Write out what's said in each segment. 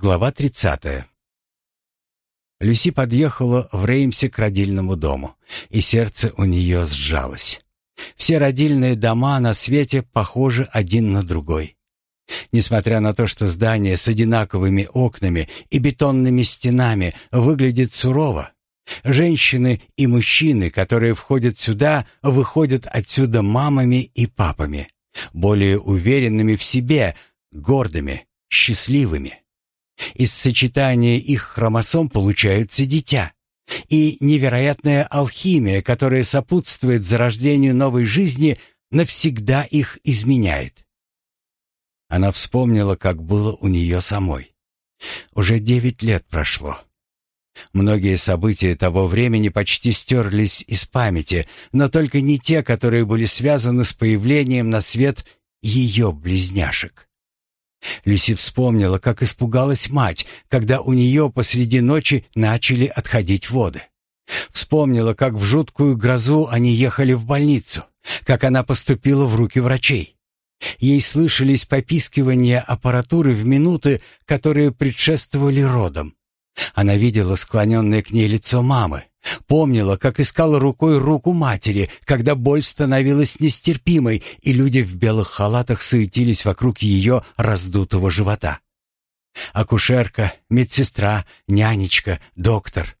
Глава 30. Люси подъехала в Реймсе к родильному дому, и сердце у нее сжалось. Все родильные дома на свете похожи один на другой. Несмотря на то, что здание с одинаковыми окнами и бетонными стенами выглядит сурово, женщины и мужчины, которые входят сюда, выходят отсюда мамами и папами, более уверенными в себе, гордыми, счастливыми. Из сочетания их хромосом получается дитя. И невероятная алхимия, которая сопутствует зарождению новой жизни, навсегда их изменяет. Она вспомнила, как было у нее самой. Уже девять лет прошло. Многие события того времени почти стерлись из памяти, но только не те, которые были связаны с появлением на свет ее близняшек. Люси вспомнила, как испугалась мать, когда у нее посреди ночи начали отходить воды. Вспомнила, как в жуткую грозу они ехали в больницу, как она поступила в руки врачей. Ей слышались попискивания аппаратуры в минуты, которые предшествовали родам. Она видела склоненное к ней лицо мамы, Помнила, как искала рукой руку матери, когда боль становилась нестерпимой, и люди в белых халатах суетились вокруг ее раздутого живота. Акушерка, медсестра, нянечка, доктор.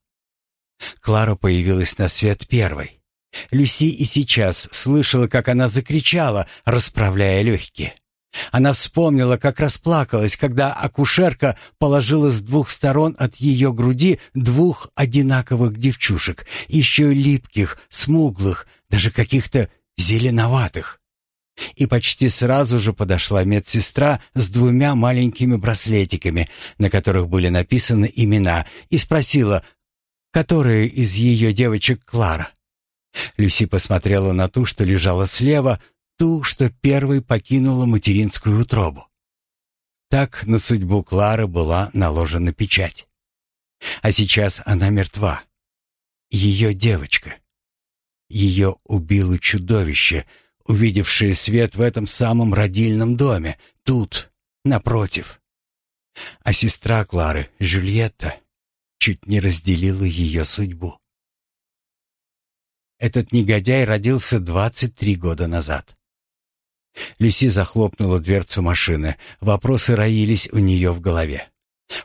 Клара появилась на свет первой. Люси и сейчас слышала, как она закричала, расправляя легкие. Она вспомнила, как расплакалась, когда акушерка положила с двух сторон от ее груди двух одинаковых девчушек, еще липких, смуглых, даже каких-то зеленоватых. И почти сразу же подошла медсестра с двумя маленькими браслетиками, на которых были написаны имена, и спросила, которая из ее девочек Клара. Люси посмотрела на ту, что лежала слева, ту, что первой покинула материнскую утробу. Так на судьбу Клары была наложена печать. А сейчас она мертва. Ее девочка. Ее убило чудовище, увидевшее свет в этом самом родильном доме, тут, напротив. А сестра Клары, Жюльетта, чуть не разделила ее судьбу. Этот негодяй родился 23 года назад. Люси захлопнула дверцу машины. Вопросы роились у нее в голове.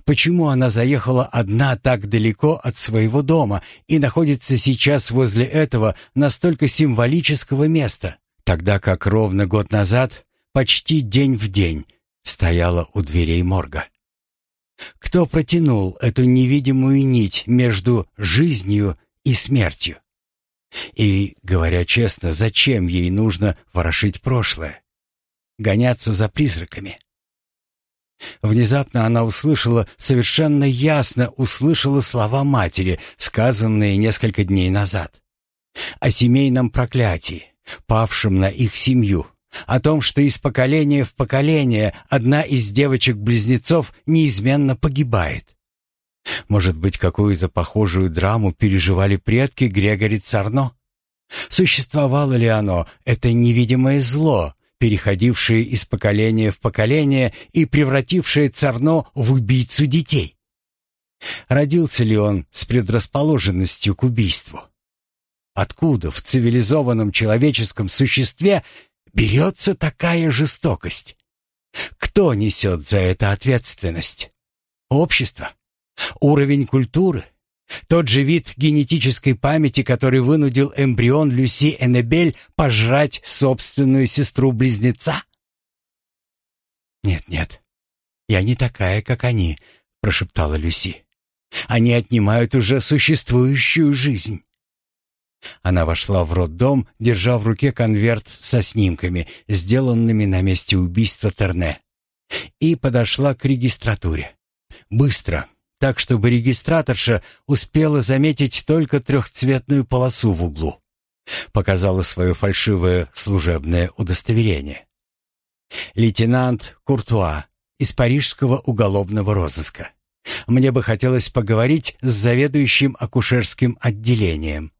Почему она заехала одна так далеко от своего дома и находится сейчас возле этого настолько символического места, тогда как ровно год назад, почти день в день, стояла у дверей морга? Кто протянул эту невидимую нить между жизнью и смертью? И, говоря честно, зачем ей нужно ворошить прошлое? Гоняться за призраками. Внезапно она услышала, совершенно ясно услышала слова матери, сказанные несколько дней назад. О семейном проклятии, павшем на их семью, о том, что из поколения в поколение одна из девочек-близнецов неизменно погибает. Может быть, какую-то похожую драму переживали предки Грегори Царно? Существовало ли оно, это невидимое зло, переходившее из поколения в поколение и превратившее Царно в убийцу детей. Родился ли он с предрасположенностью к убийству? Откуда в цивилизованном человеческом существе берется такая жестокость? Кто несет за это ответственность? Общество? Уровень культуры? Тот же вид генетической памяти, который вынудил эмбрион Люси Эннебель пожрать собственную сестру-близнеца? «Нет-нет, я не такая, как они», — прошептала Люси. «Они отнимают уже существующую жизнь». Она вошла в роддом, держа в руке конверт со снимками, сделанными на месте убийства Терне, и подошла к регистратуре. Быстро, так чтобы регистраторша успела заметить только трехцветную полосу в углу. Показала свое фальшивое служебное удостоверение. Лейтенант Куртуа из парижского уголовного розыска. Мне бы хотелось поговорить с заведующим акушерским отделением.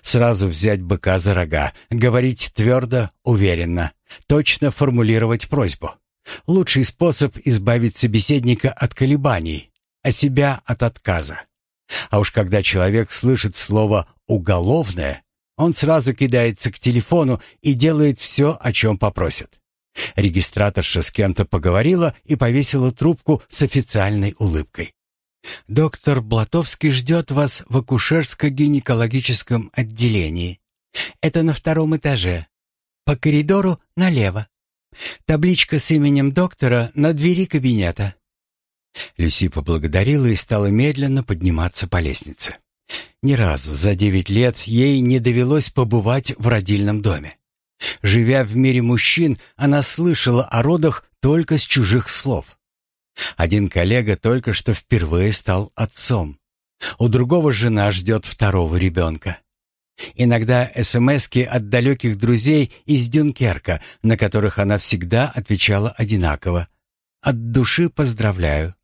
Сразу взять быка за рога, говорить твердо, уверенно, точно формулировать просьбу. — лучший способ избавить собеседника от колебаний, а себя от отказа. А уж когда человек слышит слово «уголовное», он сразу кидается к телефону и делает все, о чем попросят. Регистраторша с кем-то поговорила и повесила трубку с официальной улыбкой. «Доктор Блатовский ждет вас в акушерско-гинекологическом отделении. Это на втором этаже. По коридору налево. Табличка с именем доктора на двери кабинета». Люси поблагодарила и стала медленно подниматься по лестнице. Ни разу за девять лет ей не довелось побывать в родильном доме. Живя в мире мужчин, она слышала о родах только с чужих слов. Один коллега только что впервые стал отцом. У другого жена ждет второго ребенка. Иногда СМСки от далеких друзей из Дюнкерка, на которых она всегда отвечала одинаково. «От души поздравляю».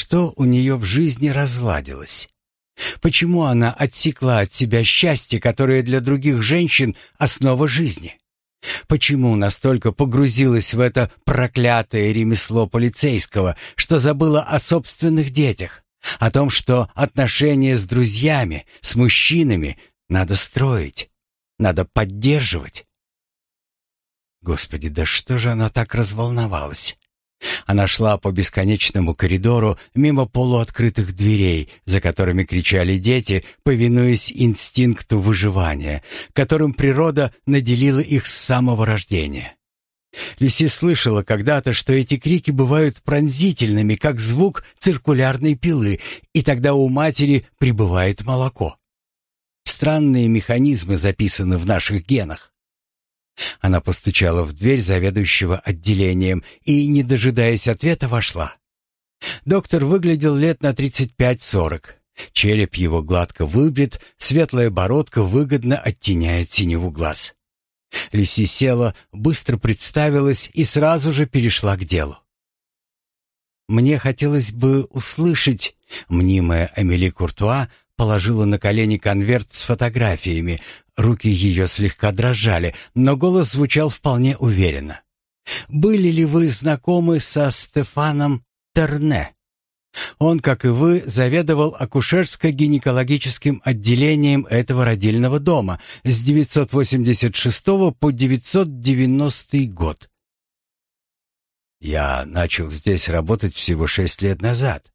Что у нее в жизни разладилось? Почему она отсекла от себя счастье, которое для других женщин — основа жизни? Почему настолько погрузилась в это проклятое ремесло полицейского, что забыла о собственных детях, о том, что отношения с друзьями, с мужчинами надо строить, надо поддерживать? Господи, да что же она так разволновалась? Она шла по бесконечному коридору мимо полуоткрытых дверей, за которыми кричали дети, повинуясь инстинкту выживания, которым природа наделила их с самого рождения. Лиси слышала когда-то, что эти крики бывают пронзительными, как звук циркулярной пилы, и тогда у матери прибывает молоко. Странные механизмы записаны в наших генах. Она постучала в дверь заведующего отделением и, не дожидаясь ответа, вошла. Доктор выглядел лет на 35-40. Череп его гладко выбрит, светлая бородка выгодно оттеняет синеву глаз. Лиси села, быстро представилась и сразу же перешла к делу. «Мне хотелось бы услышать...» Мнимая Амели Куртуа положила на колени конверт с фотографиями. Руки ее слегка дрожали, но голос звучал вполне уверенно. «Были ли вы знакомы со Стефаном Терне?» Он, как и вы, заведовал акушерско-гинекологическим отделением этого родильного дома с 986 по 990 год. Я начал здесь работать всего шесть лет назад.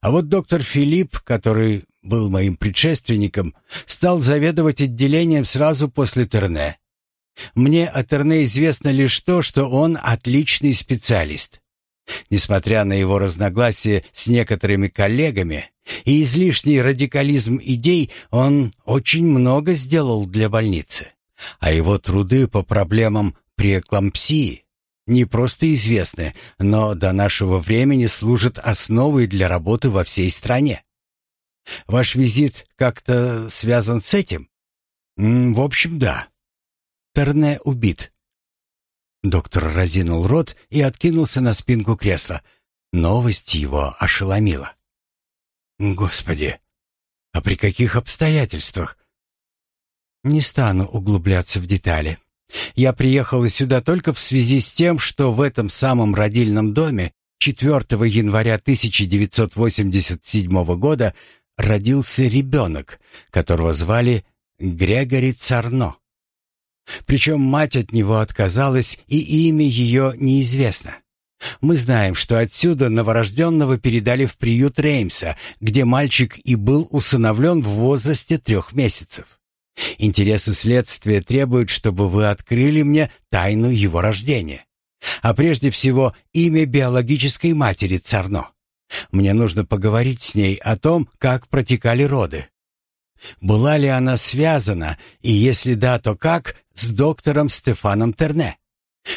А вот доктор Филипп, который был моим предшественником, стал заведовать отделением сразу после Терне. Мне о Терне известно лишь то, что он отличный специалист. Несмотря на его разногласия с некоторыми коллегами и излишний радикализм идей, он очень много сделал для больницы. А его труды по проблемам преэклампсии не просто известны, но до нашего времени служат основой для работы во всей стране. Ваш визит как-то связан с этим? в общем, да. Терне убит. Доктор разинул рот и откинулся на спинку кресла. Новость его ошеломила. Господи, а при каких обстоятельствах? Не стану углубляться в детали. Я приехала сюда только в связи с тем, что в этом самом родильном доме 4 января 1987 года родился ребенок, которого звали Грегори Царно. Причем мать от него отказалась, и имя ее неизвестно. Мы знаем, что отсюда новорожденного передали в приют Реймса, где мальчик и был усыновлен в возрасте трех месяцев. Интересы следствия требуют, чтобы вы открыли мне тайну его рождения. А прежде всего имя биологической матери Царно. Мне нужно поговорить с ней о том, как протекали роды. Была ли она связана, и если да, то как, с доктором Стефаном Терне?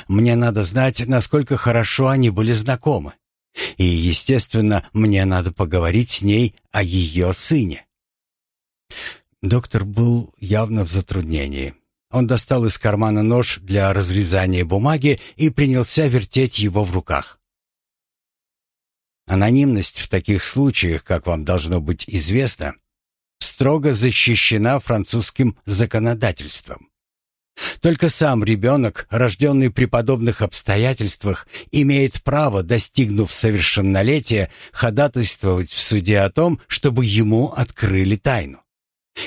Мне надо знать, насколько хорошо они были знакомы. И, естественно, мне надо поговорить с ней о ее сыне. Доктор был явно в затруднении. Он достал из кармана нож для разрезания бумаги и принялся вертеть его в руках. Анонимность в таких случаях, как вам должно быть известно, строго защищена французским законодательством. Только сам ребенок, рожденный при подобных обстоятельствах, имеет право, достигнув совершеннолетия, ходатайствовать в суде о том, чтобы ему открыли тайну.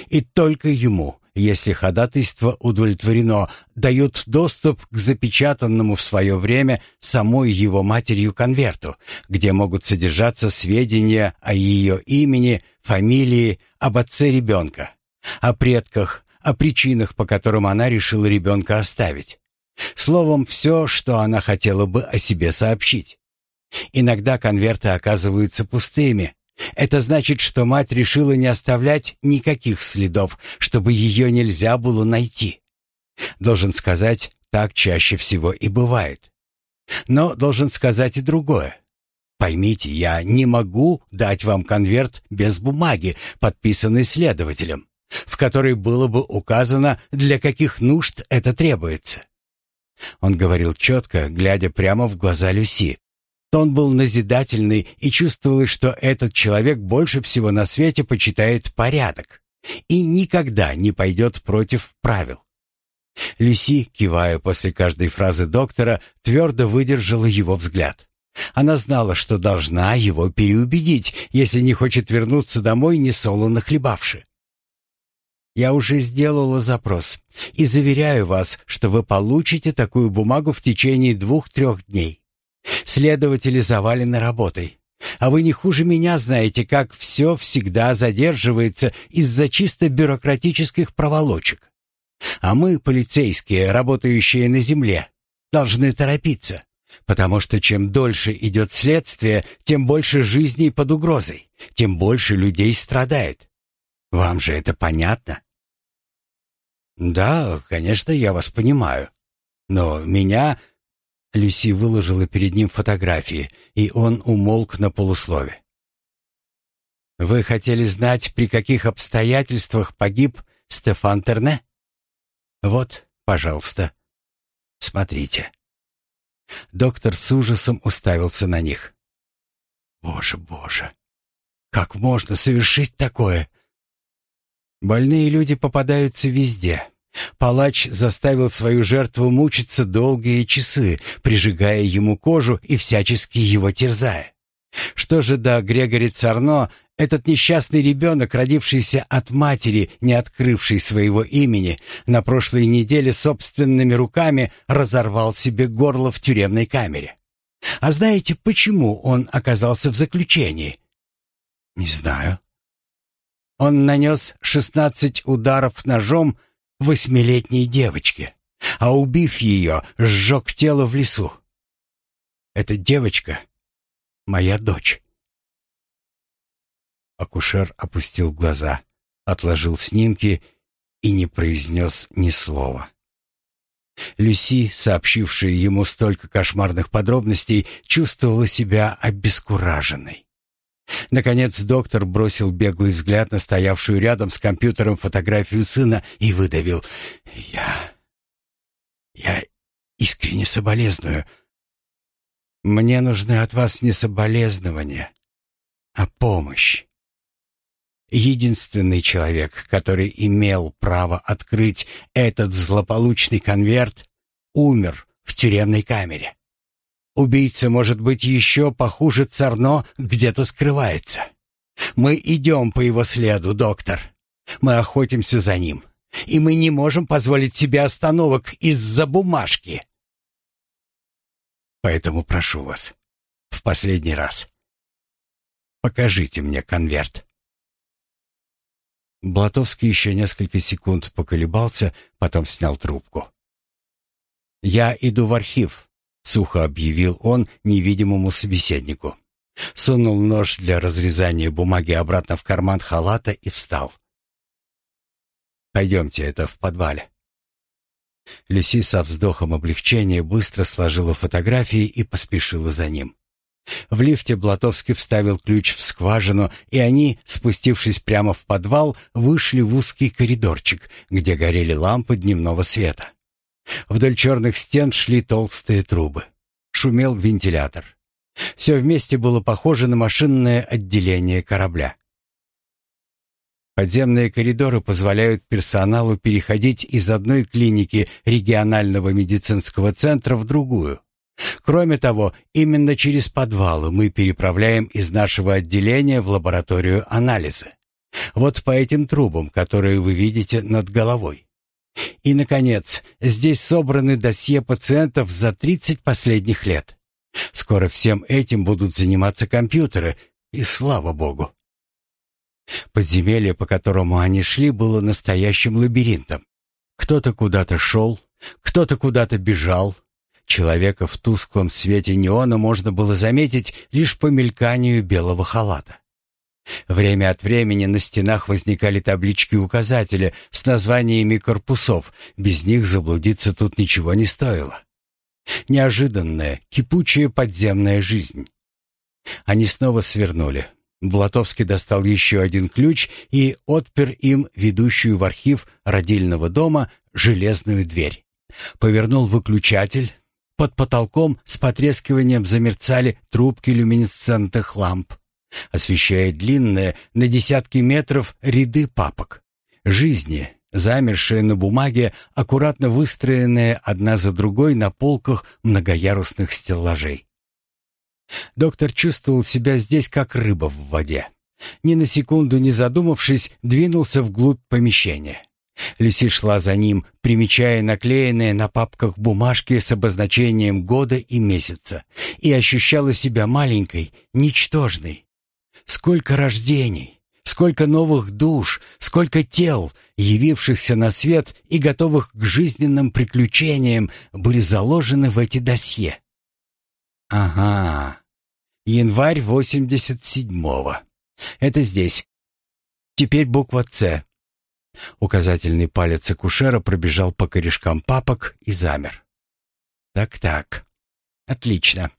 И только ему, если ходатайство удовлетворено, дают доступ к запечатанному в свое время самой его матерью конверту, где могут содержаться сведения о ее имени, фамилии, об отце ребенка, о предках, о причинах, по которым она решила ребенка оставить. Словом, все, что она хотела бы о себе сообщить. Иногда конверты оказываются пустыми. Это значит, что мать решила не оставлять никаких следов, чтобы ее нельзя было найти. Должен сказать, так чаще всего и бывает. Но должен сказать и другое. Поймите, я не могу дать вам конверт без бумаги, подписанной следователем в которой было бы указано, для каких нужд это требуется. Он говорил четко, глядя прямо в глаза Люси. Тон был назидательный, и чувствовалось, что этот человек больше всего на свете почитает порядок и никогда не пойдет против правил. Люси, кивая после каждой фразы доктора, твердо выдержала его взгляд. Она знала, что должна его переубедить, если не хочет вернуться домой, не солоно хлебавши. Я уже сделала запрос и заверяю вас, что вы получите такую бумагу в течение двух-трех дней. Следователи завалены работой. А вы не хуже меня знаете, как все всегда задерживается из-за чисто бюрократических проволочек. А мы, полицейские, работающие на земле, должны торопиться, потому что чем дольше идет следствие, тем больше жизней под угрозой, тем больше людей страдает. Вам же это понятно? «Да, конечно, я вас понимаю. Но меня...» Люси выложила перед ним фотографии, и он умолк на полуслове. «Вы хотели знать, при каких обстоятельствах погиб Стефан Терне? Вот, пожалуйста, смотрите». Доктор с ужасом уставился на них. «Боже, боже! Как можно совершить такое?» Больные люди попадаются везде. Палач заставил свою жертву мучиться долгие часы, прижигая ему кожу и всячески его терзая. Что же до Грегори Царно, этот несчастный ребенок, родившийся от матери, не открывший своего имени, на прошлой неделе собственными руками разорвал себе горло в тюремной камере. А знаете, почему он оказался в заключении? Не знаю. Он нанес шестнадцать ударов ножом восьмилетней девочке, а убив ее, сжег тело в лесу. Эта девочка — моя дочь. Акушер опустил глаза, отложил снимки и не произнес ни слова. Люси, сообщившая ему столько кошмарных подробностей, чувствовала себя обескураженной. Наконец доктор бросил беглый взгляд на стоявшую рядом с компьютером фотографию сына и выдавил. «Я... я искренне соболезную. Мне нужны от вас не соболезнования, а помощь. Единственный человек, который имел право открыть этот злополучный конверт, умер в тюремной камере. Убийца, может быть, еще похуже Царно где-то скрывается. Мы идем по его следу, доктор. Мы охотимся за ним. И мы не можем позволить себе остановок из-за бумажки. Поэтому прошу вас, в последний раз, покажите мне конверт. Блатовский еще несколько секунд поколебался, потом снял трубку. «Я иду в архив», сухо объявил он невидимому собеседнику. Сунул нож для разрезания бумаги обратно в карман халата и встал. «Пойдемте, это в подвале». Люси со вздохом облегчения быстро сложила фотографии и поспешила за ним. В лифте Блатовский вставил ключ в скважину, и они, спустившись прямо в подвал, вышли в узкий коридорчик, где горели лампы дневного света. Вдоль черных стен шли толстые трубы. Шумел вентилятор. Все вместе было похоже на машинное отделение корабля. Подземные коридоры позволяют персоналу переходить из одной клиники регионального медицинского центра в другую. Кроме того, именно через подвалы мы переправляем из нашего отделения в лабораторию анализы. Вот по этим трубам, которые вы видите над головой. И, наконец, здесь собраны досье пациентов за 30 последних лет. Скоро всем этим будут заниматься компьютеры, и слава богу. Подземелье, по которому они шли, было настоящим лабиринтом. Кто-то куда-то шел, кто-то куда-то бежал. Человека в тусклом свете неона можно было заметить лишь по мельканию белого халата. Время от времени на стенах возникали таблички-указатели с названиями корпусов, без них заблудиться тут ничего не стоило. Неожиданная, кипучая подземная жизнь. Они снова свернули. Блатовский достал еще один ключ и отпер им ведущую в архив родильного дома железную дверь. Повернул выключатель. Под потолком с потрескиванием замерцали трубки люминесцентных ламп, освещая длинные на десятки метров ряды папок. Жизни, замершие на бумаге, аккуратно выстроенные одна за другой на полках многоярусных стеллажей. Доктор чувствовал себя здесь как рыба в воде. Ни на секунду не задумавшись, двинулся вглубь помещения. Люси шла за ним, примечая наклеенные на папках бумажки с обозначением года и месяца, и ощущала себя маленькой, ничтожной. Сколько рождений, сколько новых душ, сколько тел, явившихся на свет и готовых к жизненным приключениям, были заложены в эти досье. Ага. Январь 87-го. Это здесь. Теперь буква «Ц». Указательный палец акушера пробежал по корешкам папок и замер. Так-так. Отлично.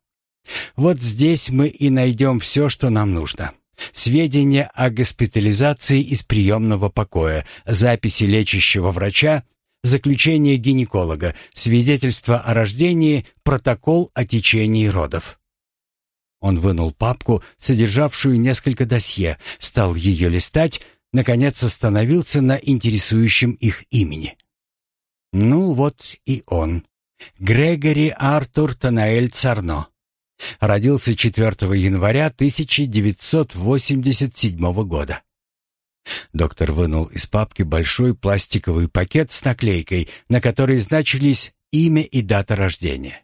Вот здесь мы и найдем все, что нам нужно. Сведения о госпитализации из приемного покоя, записи лечащего врача заключение гинеколога, свидетельство о рождении, протокол о течении родов. Он вынул папку, содержавшую несколько досье, стал ее листать, наконец остановился на интересующем их имени. Ну вот и он. Грегори Артур Танаэль Царно. Родился 4 января 1987 года. Доктор вынул из папки большой пластиковый пакет с наклейкой, на которой значились имя и дата рождения.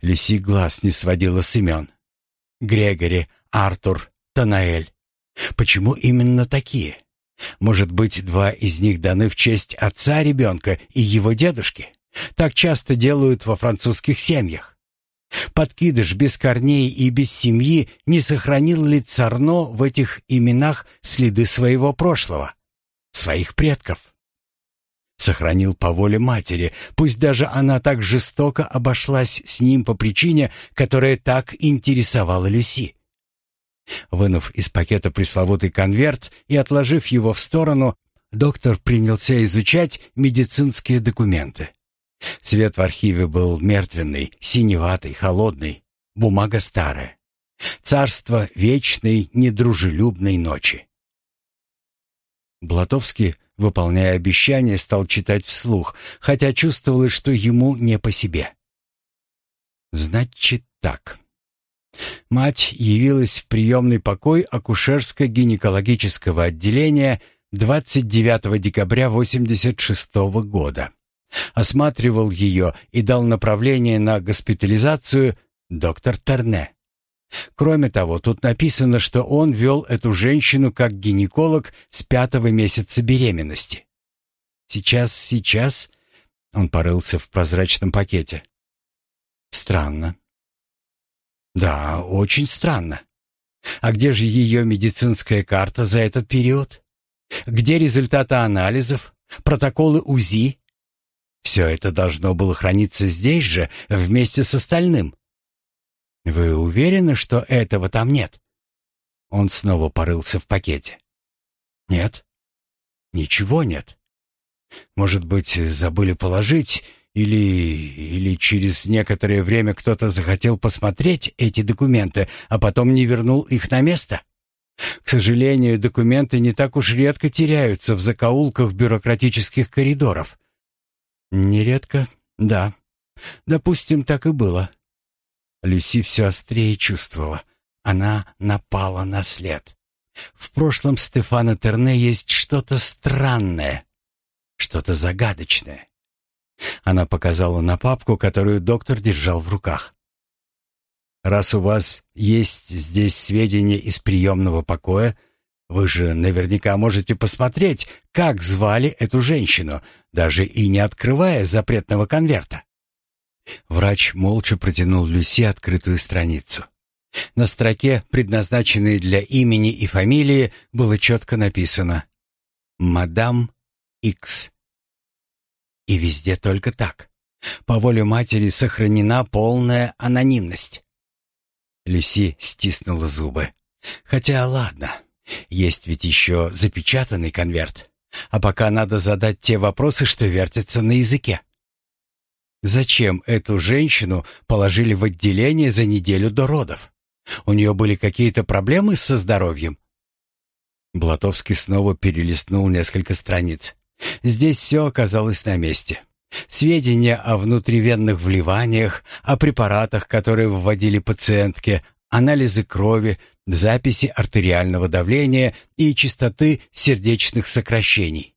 Люси глаз не сводила с имен. Грегори, Артур, Танаэль. Почему именно такие? Может быть, два из них даны в честь отца ребенка и его дедушки? Так часто делают во французских семьях. Подкидыш без корней и без семьи не сохранил ли Царно в этих именах следы своего прошлого, своих предков? Сохранил по воле матери, пусть даже она так жестоко обошлась с ним по причине, которая так интересовала Люси. Вынув из пакета пресловутый конверт и отложив его в сторону, доктор принялся изучать медицинские документы. Свет в архиве был мертвенный, синеватый, холодный, бумага старая. Царство вечной, недружелюбной ночи. Блатовский, выполняя обещание, стал читать вслух, хотя чувствовалось, что ему не по себе. Значит так. Мать явилась в приемный покой акушерско-гинекологического отделения 29 декабря 86 года. Осматривал ее и дал направление на госпитализацию доктор Терне. Кроме того, тут написано, что он вел эту женщину как гинеколог с пятого месяца беременности. Сейчас, сейчас... Он порылся в прозрачном пакете. Странно. Да, очень странно. А где же ее медицинская карта за этот период? Где результаты анализов, протоколы УЗИ? Все это должно было храниться здесь же, вместе с остальным. Вы уверены, что этого там нет? Он снова порылся в пакете. Нет. Ничего нет. Может быть, забыли положить или или через некоторое время кто-то захотел посмотреть эти документы, а потом не вернул их на место? К сожалению, документы не так уж редко теряются в закоулках бюрократических коридоров. Нередко, да. Допустим, так и было. Люси все острее чувствовала. Она напала на след. В прошлом Стефана Терне есть что-то странное, что-то загадочное. Она показала на папку, которую доктор держал в руках. «Раз у вас есть здесь сведения из приемного покоя, вы же наверняка можете посмотреть, как звали эту женщину, даже и не открывая запретного конверта». Врач молча протянул Люси открытую страницу. На строке, предназначенной для имени и фамилии, было четко написано «Мадам Икс». И везде только так. По воле матери сохранена полная анонимность. Люси стиснула зубы. Хотя ладно, есть ведь еще запечатанный конверт. А пока надо задать те вопросы, что вертятся на языке. Зачем эту женщину положили в отделение за неделю до родов? У нее были какие-то проблемы со здоровьем? Блатовский снова перелистнул несколько страниц. Здесь все оказалось на месте. Сведения о внутривенных вливаниях, о препаратах, которые вводили пациентке, анализы крови, записи артериального давления и частоты сердечных сокращений.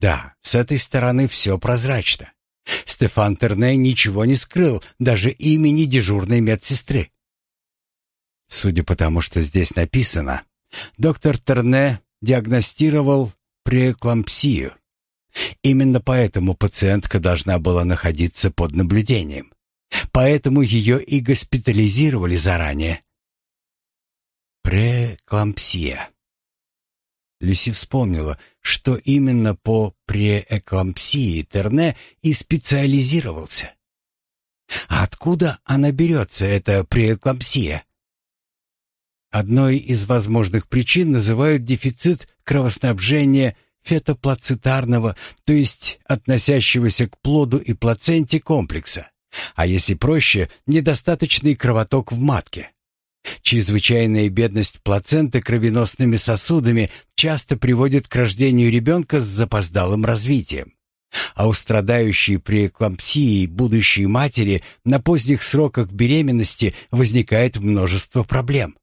Да, с этой стороны все прозрачно. Стефан Терне ничего не скрыл, даже имени дежурной медсестры. Судя по тому, что здесь написано, доктор Терне диагностировал преэклампсию. Именно поэтому пациентка должна была находиться под наблюдением. Поэтому ее и госпитализировали заранее. Преэклампсия. Люси вспомнила, что именно по преэклампсии Терне и специализировался. А откуда она берется, эта преэклампсия? Одной из возможных причин называют дефицит кровоснабжения фетоплацентарного, то есть относящегося к плоду и плаценте комплекса, а если проще, недостаточный кровоток в матке. Чрезвычайная бедность плаценты кровеносными сосудами часто приводит к рождению ребенка с запоздалым развитием. А у страдающей при эклампсии будущей матери на поздних сроках беременности возникает множество проблем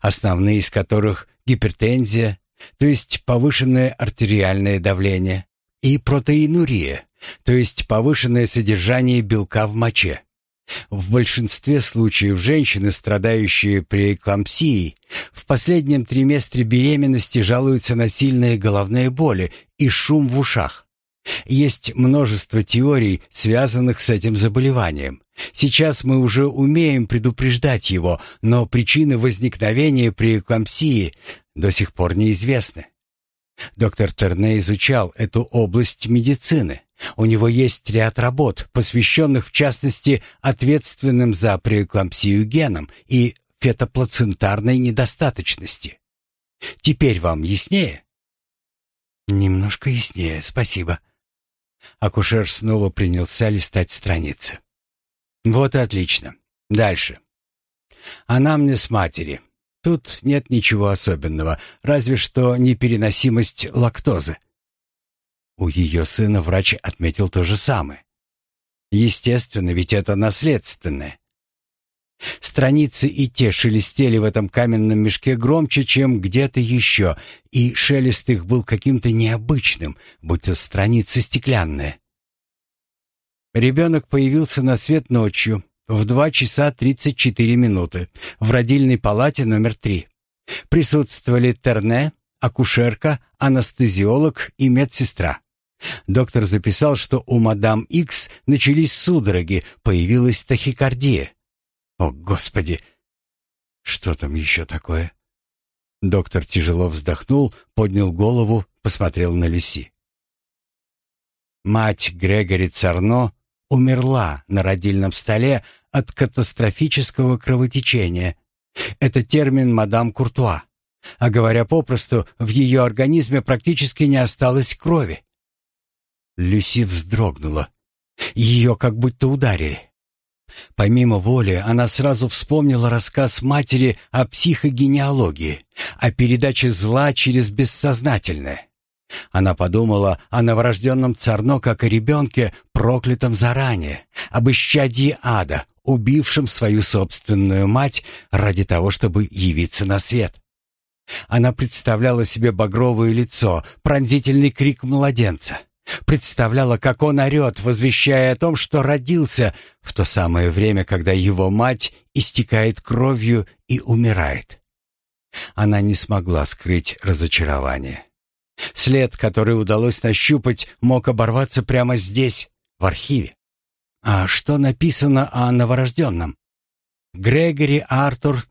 основные из которых гипертензия, то есть повышенное артериальное давление, и протеинурия, то есть повышенное содержание белка в моче. В большинстве случаев женщины, страдающие при эклампсии, в последнем триместре беременности жалуются на сильные головные боли и шум в ушах. Есть множество теорий, связанных с этим заболеванием. Сейчас мы уже умеем предупреждать его, но причины возникновения при эклампсии до сих пор неизвестны. Доктор Терне изучал эту область медицины. У него есть ряд работ, посвященных в частности ответственным за преэклампсию генам и фетоплацентарной недостаточности. Теперь вам яснее? Немножко яснее, спасибо. Акушер снова принялся листать страницы. Вот и отлично. Дальше. Анамнез матери. Тут нет ничего особенного, разве что непереносимость лактозы. У ее сына врач отметил то же самое. Естественно, ведь это наследственное. Страницы и те шелестели в этом каменном мешке громче, чем где-то еще, и шелест их был каким-то необычным, будто страницы стеклянные. Ребенок появился на свет ночью в 2 часа 34 минуты в родильной палате номер 3. Присутствовали Терне, акушерка, анестезиолог и медсестра. Доктор записал, что у мадам Икс начались судороги, появилась тахикардия. О, Господи! Что там еще такое? Доктор тяжело вздохнул, поднял голову, посмотрел на Люси. Мать Грегори Царно умерла на родильном столе от катастрофического кровотечения. Это термин мадам Куртуа. А говоря попросту, в ее организме практически не осталось крови. Люси вздрогнула. Ее как будто ударили. Помимо воли, она сразу вспомнила рассказ матери о психогенеалогии, о передаче зла через бессознательное. Она подумала о новорожденном Царно как о ребенке, проклятом заранее, об исчадии ада, убившем свою собственную мать ради того, чтобы явиться на свет. Она представляла себе багровое лицо, пронзительный крик младенца. Представляла, как он орет, возвещая о том, что родился в то самое время, когда его мать истекает кровью и умирает. Она не смогла скрыть разочарование. След, который удалось нащупать, мог оборваться прямо здесь, в архиве. А что написано о новорожденном? Грегори Артур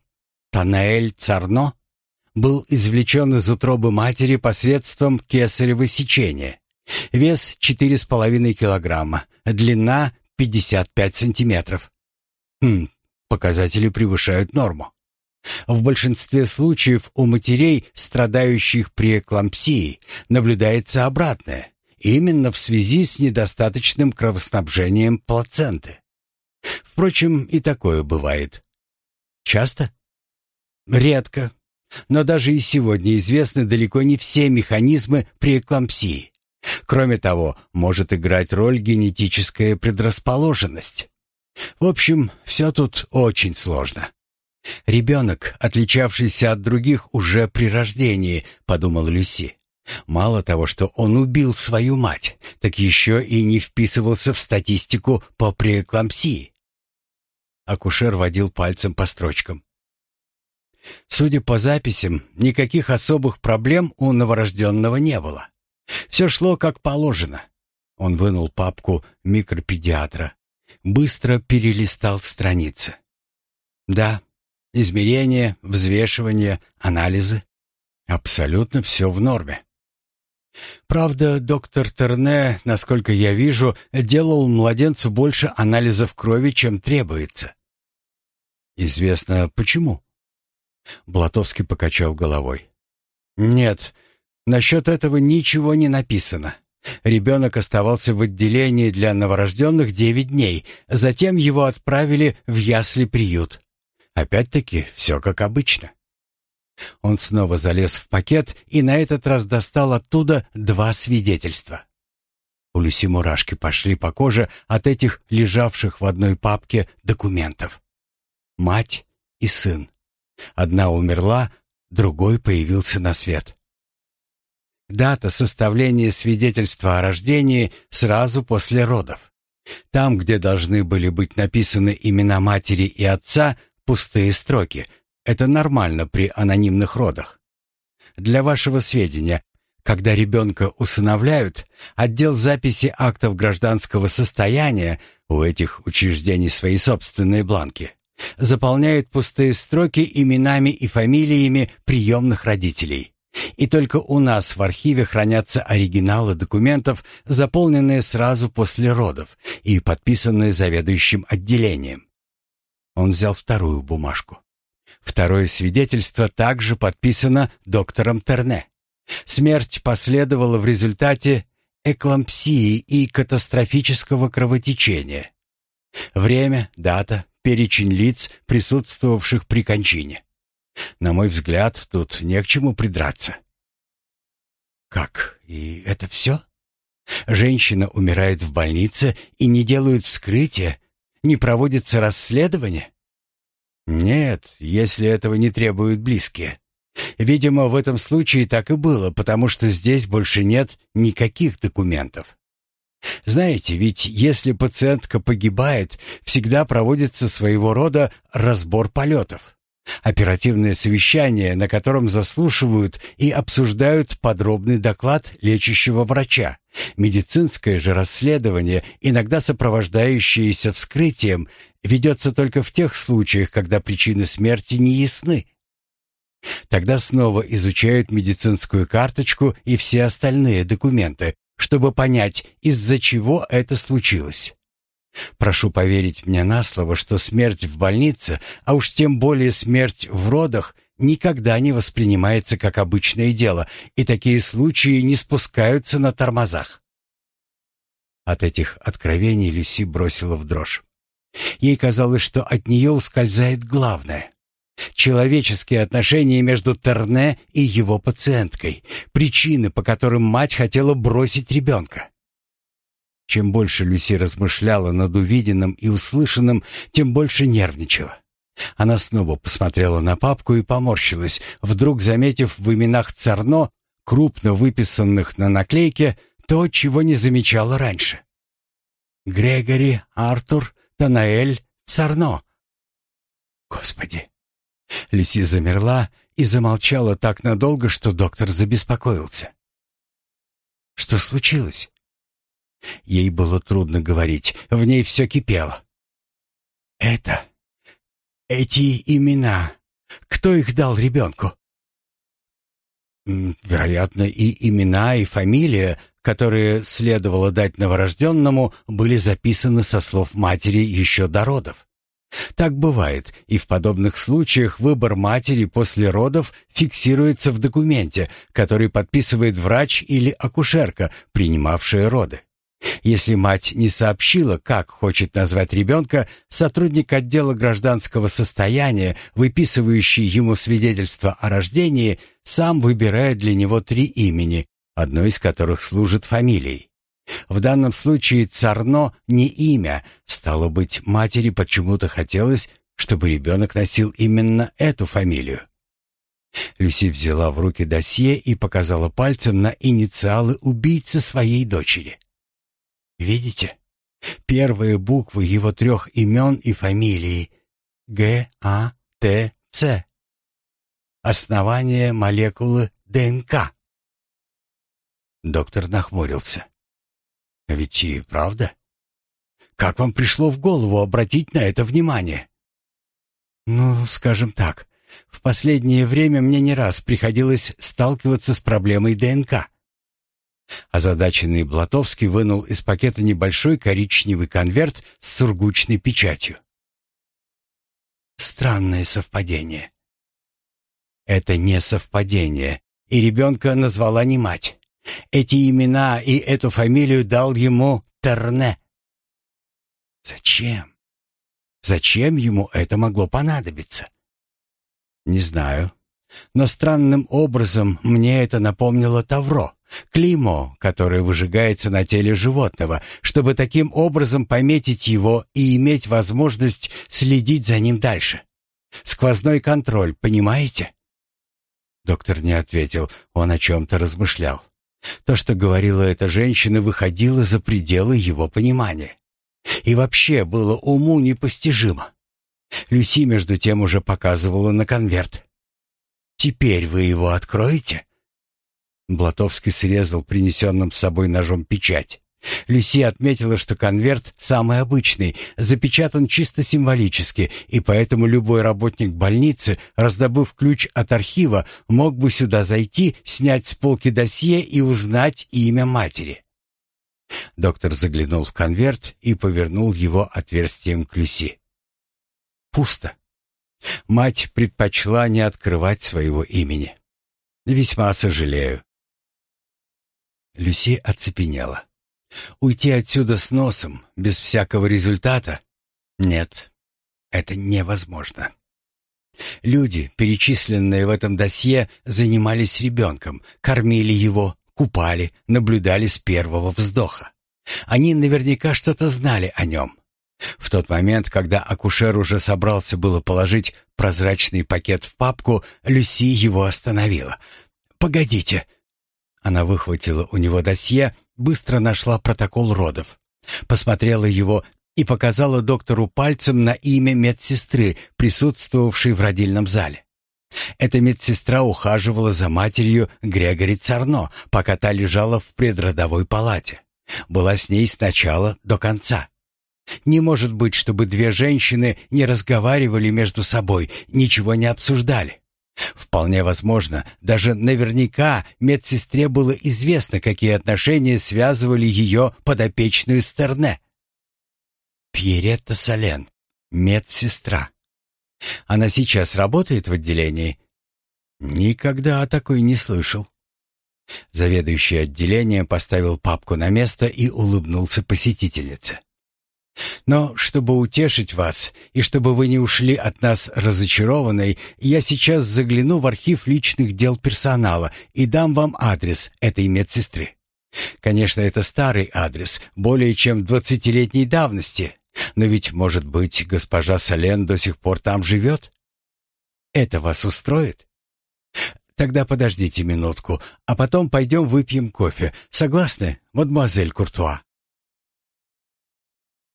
Танаэль Царно был извлечен из утробы матери посредством кесарево сечения. Вес 4,5 килограмма, длина 55 сантиметров. Хм, показатели превышают норму. В большинстве случаев у матерей, страдающих преэклампсией, наблюдается обратное, именно в связи с недостаточным кровоснабжением плаценты. Впрочем, и такое бывает. Часто? Редко. Но даже и сегодня известны далеко не все механизмы преэклампсии. Кроме того, может играть роль генетическая предрасположенность. В общем, все тут очень сложно. «Ребенок, отличавшийся от других уже при рождении», — подумал Люси. Мало того, что он убил свою мать, так еще и не вписывался в статистику по преэклампсии. Акушер водил пальцем по строчкам. Судя по записям, никаких особых проблем у новорожденного не было. Все шло как положено. Он вынул папку микропедиатра, быстро перелистал страницы. Да, измерения, взвешивания, анализы. Абсолютно все в норме. Правда, доктор Терне, насколько я вижу, делал младенцу больше анализов крови, чем требуется. Известно почему. Блатовский покачал головой. Нет, насчет этого ничего не написано. Ребенок оставался в отделении для новорожденных девять дней, затем его отправили в ясли-приют. Опять-таки, все как обычно. Он снова залез в пакет и на этот раз достал оттуда два свидетельства. У Люси мурашки пошли по коже от этих лежавших в одной папке документов. Мать и сын. Одна умерла, другой появился на свет. Дата составления свидетельства о рождении сразу после родов. Там, где должны были быть написаны имена матери и отца, пустые строки, это нормально при анонимных родах. Для вашего сведения, когда ребенка усыновляют, отдел записи актов гражданского состояния, у этих учреждений свои собственные бланки, заполняют пустые строки именами и фамилиями приемных родителей. И только у нас в архиве хранятся оригиналы документов, заполненные сразу после родов и подписанные заведующим отделением. Он взял вторую бумажку. Второе свидетельство также подписано доктором Терне. Смерть последовала в результате эклампсии и катастрофического кровотечения. Время, дата, перечень лиц, присутствовавших при кончине. На мой взгляд, тут не к чему придраться. Как? И это все? Женщина умирает в больнице и не делают вскрытия, не проводится расследование? Нет, если этого не требуют близкие. Видимо, в этом случае так и было, потому что здесь больше нет никаких документов. Знаете, ведь если пациентка погибает, всегда проводится своего рода разбор полетов. Оперативное совещание, на котором заслушивают и обсуждают подробный доклад лечащего врача, медицинское же расследование, иногда сопровождающееся вскрытием, ведется только в тех случаях, когда причины смерти не ясны. Тогда снова изучают медицинскую карточку и все остальные документы, чтобы понять, из-за чего это случилось. Прошу поверить мне на слово, что смерть в больнице, а уж тем более смерть в родах, никогда не воспринимается как обычное дело, и такие случаи не спускаются на тормозах. От этих откровений Люси бросила в дрожь. Ей казалось, что от нее ускользает главное. Человеческие отношения между Терне и его пациенткой, причины, по которым мать хотела бросить ребенка. Чем больше Люси размышляла над увиденным и услышанным, тем больше нервничала. Она снова посмотрела на папку и поморщилась, вдруг заметив в именах Царно, крупно выписанных на наклейке, то, чего не замечала раньше. Грегори, Артур, Танаэль, Царно. Господи! Люси замерла и замолчала так надолго, что доктор забеспокоился. Что случилось? Ей было трудно говорить, в ней все кипело. «Это... эти имена... Кто их дал ребенку?» Вероятно, и имена, и фамилия, которые следовало дать новорожденному, были записаны со слов матери еще до родов. Так бывает, и в подобных случаях выбор матери после родов фиксируется в документе, который подписывает врач или акушерка, принимавшая роды. Если мать не сообщила, как хочет назвать ребенка, сотрудник отдела гражданского состояния, выписывающий ему свидетельство о рождении, сам выбирает для него три имени, одно из которых служит фамилией. В данном случае Царно не имя, стало быть, матери почему-то хотелось, чтобы ребенок носил именно эту фамилию. Люси взяла в руки досье и показала пальцем на инициалы убийцы своей дочери. Видите? Первые буквы его трех имен и фамилии. Г, А, Т, Ц. Основание молекулы ДНК. Доктор нахмурился. Ведь и правда? Как вам пришло в голову обратить на это внимание? Ну, скажем так, в последнее время мне не раз приходилось сталкиваться с проблемой ДНК. Озадаченный Блатовский вынул из пакета небольшой коричневый конверт с сургучной печатью. Странное совпадение. Это не совпадение, и ребенка назвала не мать. Эти имена и эту фамилию дал ему Терне. Зачем? Зачем ему это могло понадобиться? Не знаю. Но странным образом мне это напомнило Тавро. Клеймо, которое выжигается на теле животного, чтобы таким образом пометить его и иметь возможность следить за ним дальше. Сквозной контроль, понимаете? Доктор не ответил, он о чем-то размышлял. То, что говорила эта женщина, выходило за пределы его понимания. И вообще было уму непостижимо. Люси, между тем, уже показывала на конверт. «Теперь вы его откроете?» Блатовский срезал принесенным с собой ножом печать. Люси отметила, что конверт самый обычный, запечатан чисто символически, и поэтому любой работник больницы, раздобыв ключ от архива, мог бы сюда зайти, снять с полки досье и узнать имя матери. Доктор заглянул в конверт и повернул его отверстием к Люси. Пусто. Мать предпочла не открывать своего имени. Весьма сожалею. Люси оцепенела. Уйти отсюда с носом, без всякого результата? Нет, это невозможно. Люди, перечисленные в этом досье, занимались ребенком, кормили его, купали, наблюдали с первого вздоха. Они наверняка что-то знали о нем. В тот момент, когда акушер уже собрался было положить прозрачный пакет в папку, Люси его остановила. «Погодите!» Она выхватила у него досье, быстро нашла протокол родов, посмотрела его и показала доктору пальцем на имя медсестры, присутствовавшей в родильном зале. Эта медсестра ухаживала за матерью Грегори Царно, пока та лежала в предродовой палате. Была с ней с начала до конца. Не может быть, чтобы две женщины не разговаривали между собой, ничего не обсуждали. Вполне возможно, даже наверняка медсестре было известно, какие отношения связывали ее подопечную Стерне. Пьеретта Сален, медсестра. Она сейчас работает в отделении? Никогда о такой не слышал. Заведующий отделением поставил папку на место и улыбнулся посетительнице. Но чтобы утешить вас и чтобы вы не ушли от нас разочарованной, я сейчас загляну в архив личных дел персонала и дам вам адрес этой медсестры. Конечно, это старый адрес, более чем двадцатилетней давности, но ведь, может быть, госпожа Сален до сих пор там живет? Это вас устроит? Тогда подождите минутку, а потом пойдем выпьем кофе. Согласны, мадемуазель Куртуа?»